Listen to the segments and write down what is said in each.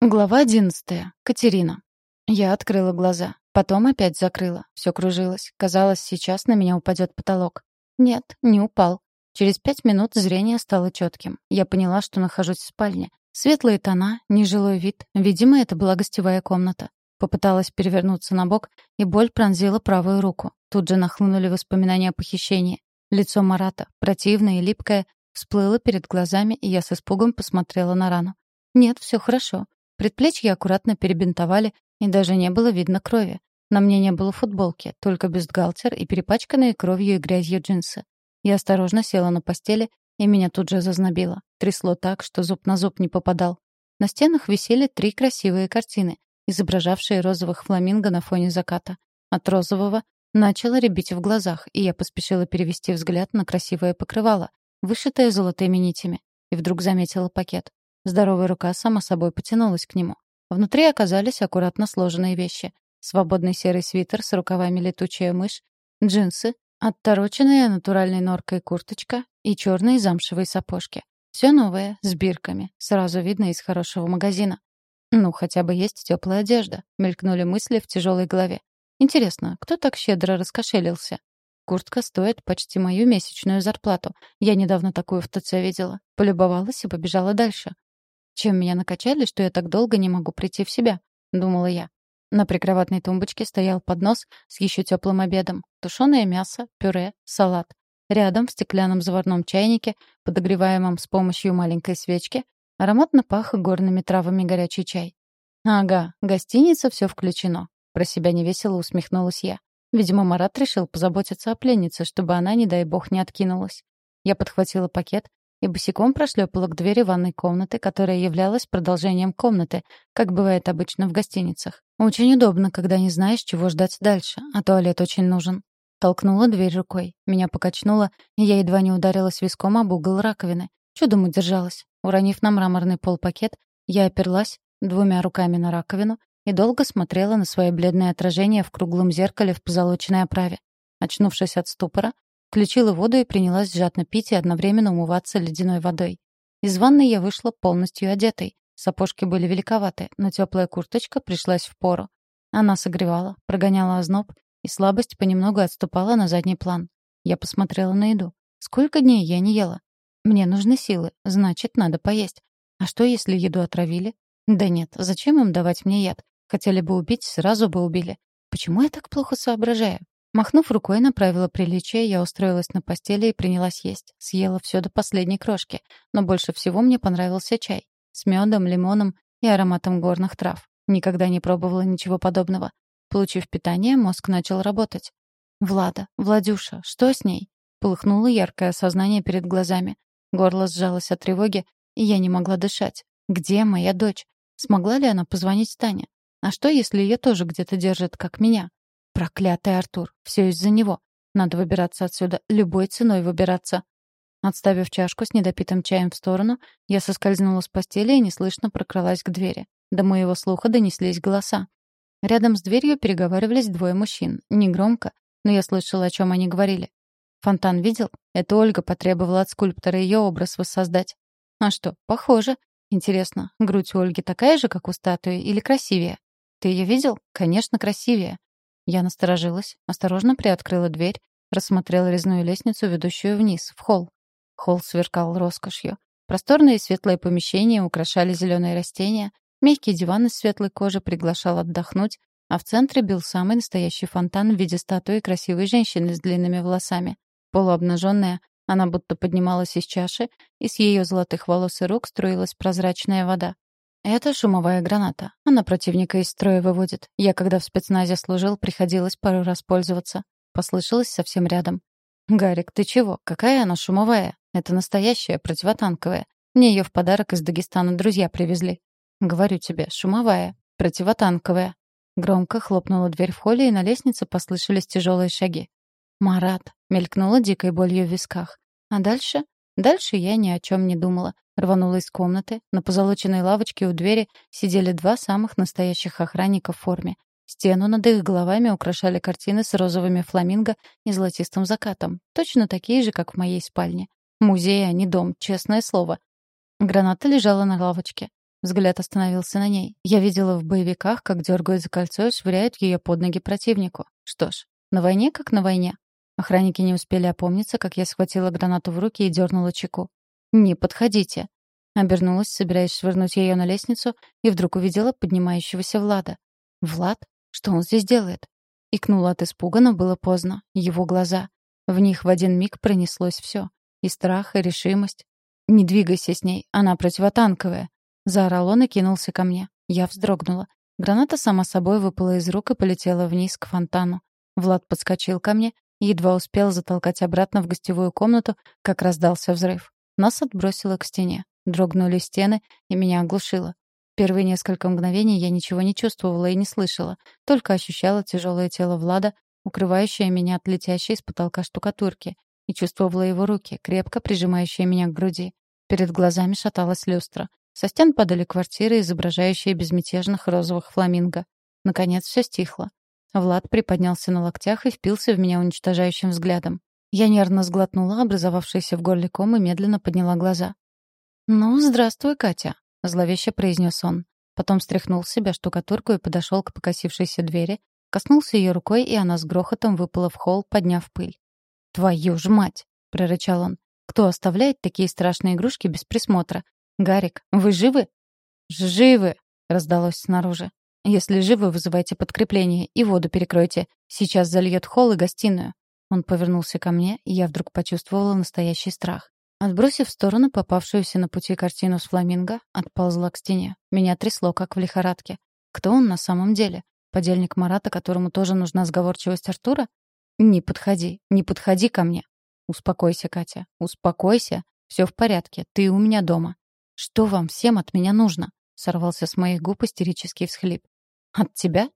Глава одиннадцатая. Катерина. Я открыла глаза. Потом опять закрыла. Все кружилось. Казалось, сейчас на меня упадет потолок. Нет, не упал. Через пять минут зрение стало четким. Я поняла, что нахожусь в спальне. Светлые тона, нежилой вид. Видимо, это была гостевая комната. Попыталась перевернуться на бок, и боль пронзила правую руку. Тут же нахлынули воспоминания о похищении. Лицо Марата, противное и липкое, всплыло перед глазами, и я с испугом посмотрела на рану. Нет, все хорошо. Предплечья аккуратно перебинтовали, и даже не было видно крови. На мне не было футболки, только бюстгальтер и перепачканные кровью и грязью джинсы. Я осторожно села на постели, и меня тут же зазнобило. Трясло так, что зуб на зуб не попадал. На стенах висели три красивые картины, изображавшие розовых фламинго на фоне заката. От розового начало рябить в глазах, и я поспешила перевести взгляд на красивое покрывало, вышитое золотыми нитями, и вдруг заметила пакет. Здоровая рука сама собой потянулась к нему. Внутри оказались аккуратно сложенные вещи. Свободный серый свитер с рукавами летучая мышь, джинсы, оттороченная натуральной норкой курточка и черные замшевые сапожки. Все новое, с бирками, сразу видно из хорошего магазина. Ну, хотя бы есть теплая одежда, мелькнули мысли в тяжелой голове. Интересно, кто так щедро раскошелился? Куртка стоит почти мою месячную зарплату. Я недавно такую в ТЦ видела. Полюбовалась и побежала дальше. Чем меня накачали, что я так долго не могу прийти в себя? Думала я. На прикроватной тумбочке стоял поднос с еще теплым обедом. Тушеное мясо, пюре, салат. Рядом в стеклянном заварном чайнике, подогреваемом с помощью маленькой свечки, ароматно пах горными травами горячий чай. «Ага, гостиница, все включено». Про себя невесело усмехнулась я. Видимо, Марат решил позаботиться о пленнице, чтобы она, не дай бог, не откинулась. Я подхватила пакет и босиком прошлепала к двери ванной комнаты, которая являлась продолжением комнаты, как бывает обычно в гостиницах. Очень удобно, когда не знаешь, чего ждать дальше, а туалет очень нужен. Толкнула дверь рукой. Меня покачнуло, и я едва не ударилась виском об угол раковины. Чудом удержалась. Уронив на мраморный пол пакет, я оперлась двумя руками на раковину и долго смотрела на свое бледное отражение в круглом зеркале в позолоченной оправе. Очнувшись от ступора, Включила воду и принялась жадно пить и одновременно умываться ледяной водой. Из ванной я вышла полностью одетой. Сапожки были великоваты, но теплая курточка пришлась в пору. Она согревала, прогоняла озноб, и слабость понемногу отступала на задний план. Я посмотрела на еду. Сколько дней я не ела? Мне нужны силы, значит, надо поесть. А что, если еду отравили? Да нет, зачем им давать мне яд? Хотели бы убить, сразу бы убили. Почему я так плохо соображаю? Махнув рукой на правила приличия, я устроилась на постели и принялась есть. Съела все до последней крошки. Но больше всего мне понравился чай. С медом, лимоном и ароматом горных трав. Никогда не пробовала ничего подобного. Получив питание, мозг начал работать. «Влада, Владюша, что с ней?» Полыхнуло яркое сознание перед глазами. Горло сжалось от тревоги, и я не могла дышать. «Где моя дочь? Смогла ли она позвонить Тане? А что, если ее тоже где-то держат, как меня?» Проклятый Артур. Все из-за него. Надо выбираться отсюда. Любой ценой выбираться. Отставив чашку с недопитым чаем в сторону, я соскользнула с постели и неслышно прокралась к двери. До моего слуха донеслись голоса. Рядом с дверью переговаривались двое мужчин. Негромко, но я слышала, о чем они говорили. Фонтан видел? Это Ольга потребовала от скульптора ее образ воссоздать. А что, похоже. Интересно, грудь у Ольги такая же, как у статуи, или красивее? Ты ее видел? Конечно, красивее. Я насторожилась, осторожно приоткрыла дверь, рассмотрела резную лестницу, ведущую вниз, в холл. Холл сверкал роскошью. Просторные светлые помещения украшали зеленые растения, мягкий диван из светлой кожи приглашал отдохнуть, а в центре бил самый настоящий фонтан в виде статуи красивой женщины с длинными волосами. Полуобнаженная, она будто поднималась из чаши, и с ее золотых волос и рук струилась прозрачная вода. Это шумовая граната. Она противника из строя выводит. Я, когда в спецназе служил, приходилось пару раз пользоваться. Послышалось совсем рядом. «Гарик, ты чего? Какая она шумовая? Это настоящая, противотанковая. Мне ее в подарок из Дагестана друзья привезли. Говорю тебе, шумовая, противотанковая». Громко хлопнула дверь в холле, и на лестнице послышались тяжелые шаги. «Марат!» — мелькнула дикой болью в висках. А дальше? Дальше я ни о чем не думала. Рванула из комнаты. На позолоченной лавочке у двери сидели два самых настоящих охранника в форме. Стену над их головами украшали картины с розовыми фламинго и золотистым закатом. Точно такие же, как в моей спальне. Музей, а не дом, честное слово. Граната лежала на лавочке. Взгляд остановился на ней. Я видела в боевиках, как дергают за кольцо и швыряют ее под ноги противнику. Что ж, на войне как на войне. Охранники не успели опомниться, как я схватила гранату в руки и дернула чеку. «Не подходите!» Обернулась, собираясь швырнуть ее на лестницу, и вдруг увидела поднимающегося Влада. «Влад? Что он здесь делает?» Икнула от испуга, но было поздно. Его глаза. В них в один миг пронеслось все. И страх, и решимость. «Не двигайся с ней, она противотанковая!» Заорал он и кинулся ко мне. Я вздрогнула. Граната сама собой выпала из рук и полетела вниз к фонтану. Влад подскочил ко мне и едва успел затолкать обратно в гостевую комнату, как раздался взрыв. Нас отбросило к стене. Дрогнули стены, и меня оглушило. Первые несколько мгновений я ничего не чувствовала и не слышала, только ощущала тяжелое тело Влада, укрывающее меня от летящей с потолка штукатурки, и чувствовала его руки, крепко прижимающие меня к груди. Перед глазами шаталась люстра. Со стен падали квартиры, изображающие безмятежных розовых фламинго. Наконец все стихло. Влад приподнялся на локтях и впился в меня уничтожающим взглядом. Я нервно сглотнула образовавшийся в горле ком и медленно подняла глаза. «Ну, здравствуй, Катя», — зловеще произнес он. Потом стряхнул с себя штукатурку и подошел к покосившейся двери, коснулся ее рукой, и она с грохотом выпала в холл, подняв пыль. «Твою ж мать!» — прорычал он. «Кто оставляет такие страшные игрушки без присмотра? Гарик, вы живы?» «Живы!» — раздалось снаружи. «Если живы, вызывайте подкрепление и воду перекройте. Сейчас зальет холл и гостиную». Он повернулся ко мне, и я вдруг почувствовала настоящий страх. Отбросив в сторону попавшуюся на пути картину с фламинго, отползла к стене. Меня трясло, как в лихорадке. Кто он на самом деле? Подельник Марата, которому тоже нужна сговорчивость Артура? Не подходи, не подходи ко мне. Успокойся, Катя, успокойся. Все в порядке, ты у меня дома. Что вам всем от меня нужно? Сорвался с моих губ истерический всхлип. От тебя?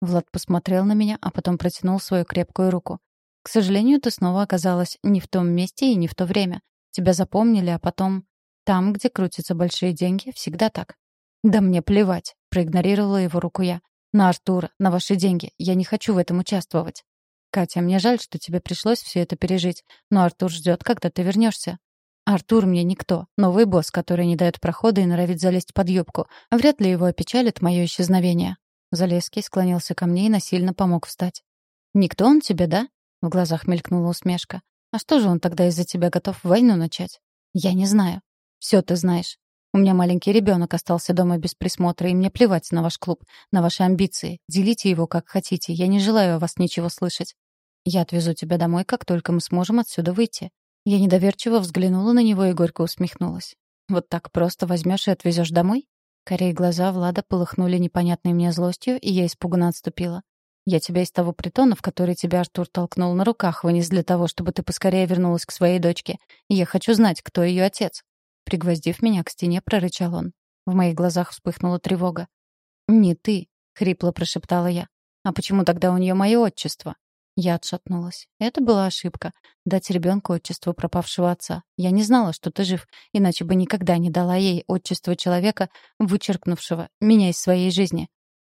Влад посмотрел на меня, а потом протянул свою крепкую руку. К сожалению, ты снова оказалась не в том месте и не в то время. Тебя запомнили, а потом... Там, где крутятся большие деньги, всегда так. Да мне плевать, проигнорировала его руку я. На Артура, на ваши деньги. Я не хочу в этом участвовать. Катя, мне жаль, что тебе пришлось все это пережить, но Артур ждет, когда ты вернешься. Артур мне никто. Новый босс, который не дает прохода и норовит залезть под юбку. Вряд ли его опечалит мое исчезновение. Залезский склонился ко мне и насильно помог встать. «Никто он тебе, да?» В глазах мелькнула усмешка. А что же он тогда из-за тебя готов войну начать? Я не знаю. Все ты знаешь. У меня маленький ребенок остался дома без присмотра, и мне плевать на ваш клуб, на ваши амбиции. Делите его как хотите. Я не желаю о вас ничего слышать. Я отвезу тебя домой, как только мы сможем отсюда выйти. Я недоверчиво взглянула на него и горько усмехнулась. Вот так просто возьмешь и отвезешь домой? Корей глаза Влада полыхнули непонятной мне злостью, и я испуганно отступила. Я тебя из того притона, в который тебя Артур толкнул на руках, вынес для того, чтобы ты поскорее вернулась к своей дочке. Я хочу знать, кто ее отец». Пригвоздив меня к стене, прорычал он. В моих глазах вспыхнула тревога. «Не ты», — хрипло прошептала я. «А почему тогда у нее мое отчество?» Я отшатнулась. Это была ошибка. Дать ребенку отчество пропавшего отца. Я не знала, что ты жив, иначе бы никогда не дала ей отчество человека, вычеркнувшего меня из своей жизни.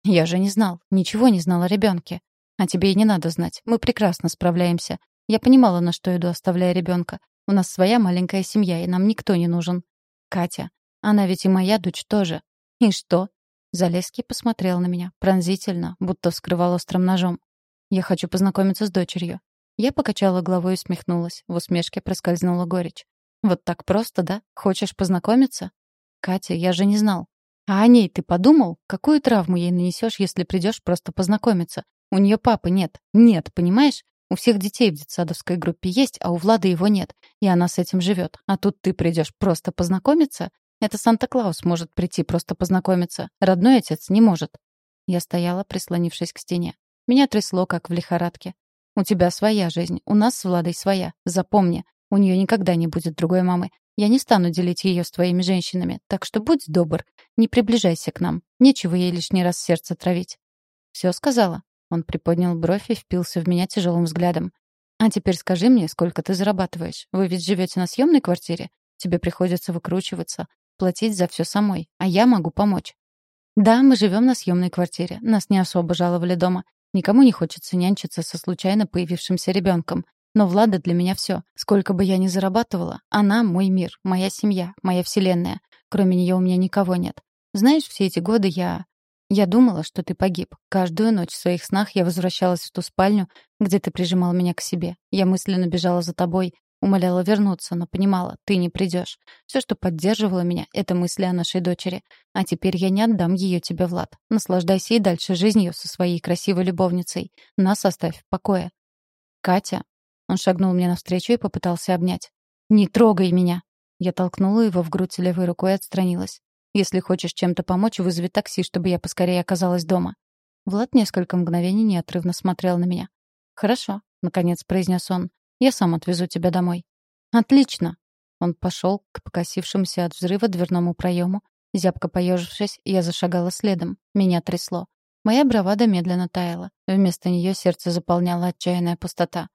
Я же не знал, ничего не знал о ребенке. А тебе и не надо знать. Мы прекрасно справляемся. Я понимала, на что иду, оставляя ребенка. У нас своя маленькая семья, и нам никто не нужен. Катя. Она ведь и моя дочь тоже. И что? Залеский посмотрел на меня, пронзительно, будто вскрывал острым ножом. Я хочу познакомиться с дочерью. Я покачала головой и усмехнулась. В усмешке проскользнула горечь. Вот так просто, да? Хочешь познакомиться? Катя, я же не знал. А о ней ты подумал? Какую травму ей нанесешь, если придешь просто познакомиться? У нее папы нет. Нет, понимаешь? У всех детей в детсадовской группе есть, а у Влады его нет. И она с этим живет. А тут ты придешь просто познакомиться? Это Санта-Клаус может прийти просто познакомиться. Родной отец не может. Я стояла, прислонившись к стене. Меня трясло, как в лихорадке. У тебя своя жизнь, у нас с Владой своя. Запомни, у нее никогда не будет другой мамы. Я не стану делить ее с твоими женщинами, так что будь добр, не приближайся к нам. Нечего ей лишний раз сердце травить». «Все сказала?» Он приподнял бровь и впился в меня тяжелым взглядом. «А теперь скажи мне, сколько ты зарабатываешь? Вы ведь живете на съемной квартире? Тебе приходится выкручиваться, платить за все самой, а я могу помочь». «Да, мы живем на съемной квартире. Нас не особо жаловали дома. Никому не хочется нянчиться со случайно появившимся ребенком. Но Влада для меня все. Сколько бы я ни зарабатывала, она — мой мир, моя семья, моя вселенная. Кроме нее у меня никого нет. Знаешь, все эти годы я... Я думала, что ты погиб. Каждую ночь в своих снах я возвращалась в ту спальню, где ты прижимал меня к себе. Я мысленно бежала за тобой, умоляла вернуться, но понимала, ты не придешь. Все, что поддерживало меня, — это мысли о нашей дочери. А теперь я не отдам ее тебе, Влад. Наслаждайся и дальше жизнью со своей красивой любовницей. Нас оставь в покое. Катя. Он шагнул мне навстречу и попытался обнять. «Не трогай меня!» Я толкнула его в грудь левой рукой и отстранилась. «Если хочешь чем-то помочь, вызови такси, чтобы я поскорее оказалась дома». Влад несколько мгновений неотрывно смотрел на меня. «Хорошо», — наконец произнес он. «Я сам отвезу тебя домой». «Отлично!» Он пошел к покосившемуся от взрыва дверному проему. Зябко поежившись, я зашагала следом. Меня трясло. Моя бравада медленно таяла. Вместо нее сердце заполняла отчаянная пустота.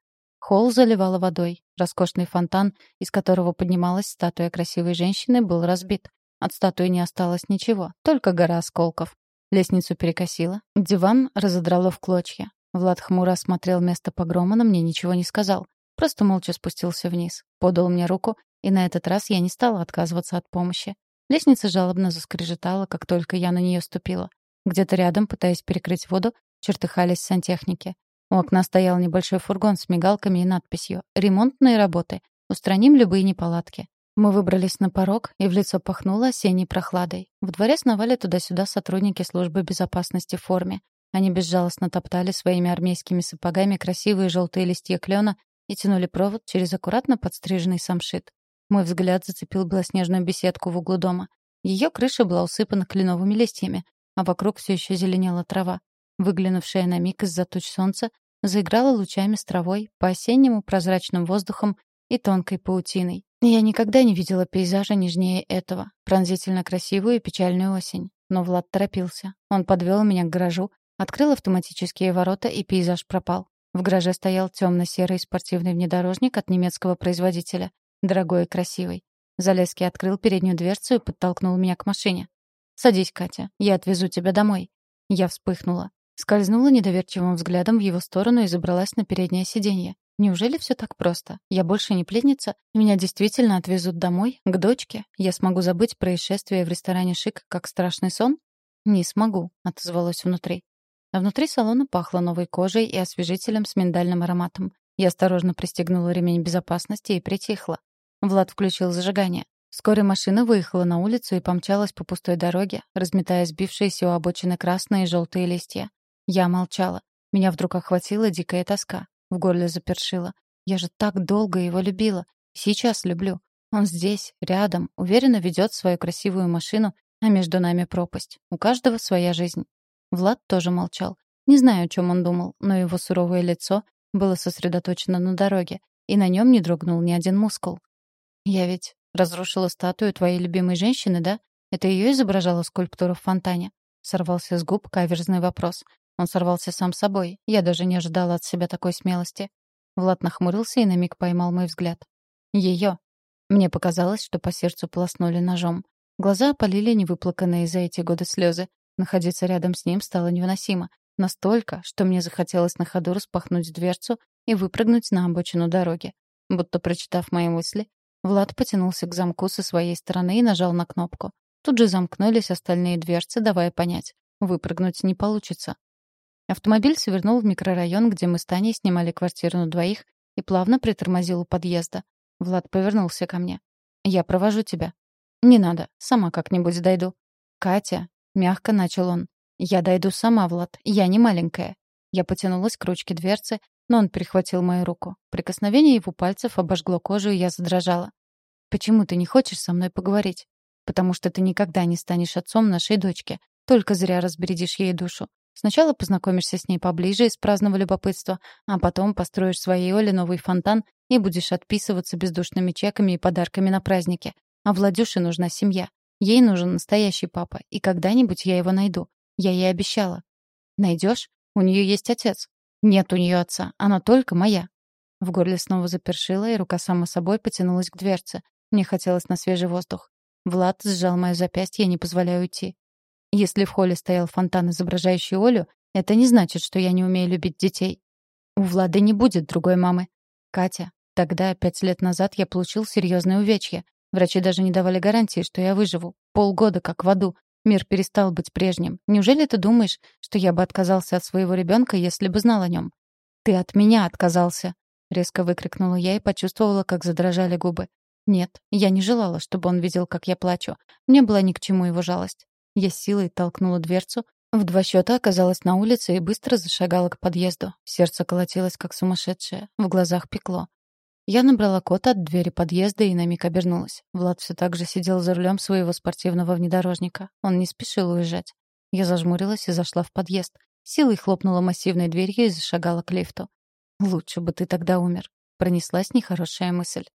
Холл заливало водой. Роскошный фонтан, из которого поднималась статуя красивой женщины, был разбит. От статуи не осталось ничего, только гора осколков. Лестницу перекосило, диван разодрало в клочья. Влад хмуро осмотрел место погрома, но мне ничего не сказал. Просто молча спустился вниз, подал мне руку, и на этот раз я не стала отказываться от помощи. Лестница жалобно заскрежетала, как только я на нее ступила. Где-то рядом, пытаясь перекрыть воду, чертыхались сантехники. У окна стоял небольшой фургон с мигалками и надписью «Ремонтные работы. Устраним любые неполадки». Мы выбрались на порог, и в лицо пахнуло осенней прохладой. В дворе сновали туда-сюда сотрудники службы безопасности в форме. Они безжалостно топтали своими армейскими сапогами красивые желтые листья клена и тянули провод через аккуратно подстриженный самшит. Мой взгляд зацепил белоснежную беседку в углу дома. Ее крыша была усыпана кленовыми листьями, а вокруг все еще зеленела трава. Выглянувшая на миг из-за туч солнца, заиграла лучами с травой, по-осеннему прозрачным воздухом и тонкой паутиной. Я никогда не видела пейзажа нежнее этого, пронзительно красивую и печальную осень. Но Влад торопился. Он подвел меня к гаражу, открыл автоматические ворота, и пейзаж пропал. В гараже стоял темно-серый спортивный внедорожник от немецкого производителя, дорогой и красивый. Залезский открыл переднюю дверцу и подтолкнул меня к машине. «Садись, Катя, я отвезу тебя домой». Я вспыхнула. Скользнула недоверчивым взглядом в его сторону и забралась на переднее сиденье. Неужели все так просто? Я больше не пленница? Меня действительно отвезут домой, к дочке? Я смогу забыть происшествие в ресторане «Шик» как страшный сон? Не смогу, отозвалось внутри. А внутри салона пахло новой кожей и освежителем с миндальным ароматом. Я осторожно пристегнула ремень безопасности и притихла. Влад включил зажигание. Вскоре машина выехала на улицу и помчалась по пустой дороге, разметая сбившиеся у обочины красные и желтые листья. Я молчала. Меня вдруг охватила дикая тоска. В горле запершило. Я же так долго его любила. Сейчас люблю. Он здесь, рядом, уверенно ведет свою красивую машину, а между нами пропасть. У каждого своя жизнь. Влад тоже молчал. Не знаю, о чем он думал, но его суровое лицо было сосредоточено на дороге, и на нем не дрогнул ни один мускул. «Я ведь разрушила статую твоей любимой женщины, да? Это ее изображала скульптура в фонтане?» Сорвался с губ каверзный вопрос. Он сорвался сам собой. Я даже не ожидала от себя такой смелости. Влад нахмурился и на миг поймал мой взгляд. Ее. Мне показалось, что по сердцу полоснули ножом. Глаза опалили невыплаканные за эти годы слезы. Находиться рядом с ним стало невыносимо. Настолько, что мне захотелось на ходу распахнуть дверцу и выпрыгнуть на обочину дороги. Будто прочитав мои мысли, Влад потянулся к замку со своей стороны и нажал на кнопку. Тут же замкнулись остальные дверцы, давая понять. Выпрыгнуть не получится. Автомобиль свернул в микрорайон, где мы с Таней снимали квартиру на двоих, и плавно притормозил у подъезда. Влад повернулся ко мне. «Я провожу тебя». «Не надо, сама как-нибудь дойду». «Катя», — мягко начал он. «Я дойду сама, Влад, я не маленькая». Я потянулась к ручке дверцы, но он перехватил мою руку. Прикосновение его пальцев обожгло кожу, и я задрожала. «Почему ты не хочешь со мной поговорить?» «Потому что ты никогда не станешь отцом нашей дочки. Только зря разбередишь ей душу. Сначала познакомишься с ней поближе из праздного любопытства, а потом построишь своей Оле новый фонтан и будешь отписываться бездушными чеками и подарками на празднике. А Владюше нужна семья. Ей нужен настоящий папа, и когда-нибудь я его найду. Я ей обещала. Найдешь? У нее есть отец. Нет у нее отца, она только моя. В горле снова запершило, и рука сама собой потянулась к дверце. Мне хотелось на свежий воздух. Влад сжал мое запястье, не позволяя уйти. Если в холле стоял фонтан, изображающий Олю, это не значит, что я не умею любить детей. У Влады не будет другой мамы. Катя, тогда, пять лет назад, я получил серьезное увечье. Врачи даже не давали гарантии, что я выживу. Полгода как в аду. Мир перестал быть прежним. Неужели ты думаешь, что я бы отказался от своего ребенка, если бы знал о нем? Ты от меня отказался, резко выкрикнула я и почувствовала, как задрожали губы. Нет, я не желала, чтобы он видел, как я плачу. Мне была ни к чему его жалость. Я силой толкнула дверцу, в два счета оказалась на улице и быстро зашагала к подъезду. Сердце колотилось, как сумасшедшее, в глазах пекло. Я набрала код от двери подъезда и на миг обернулась. Влад все так же сидел за рулем своего спортивного внедорожника. Он не спешил уезжать. Я зажмурилась и зашла в подъезд. Силой хлопнула массивной дверью и зашагала к лифту. «Лучше бы ты тогда умер», — пронеслась нехорошая мысль.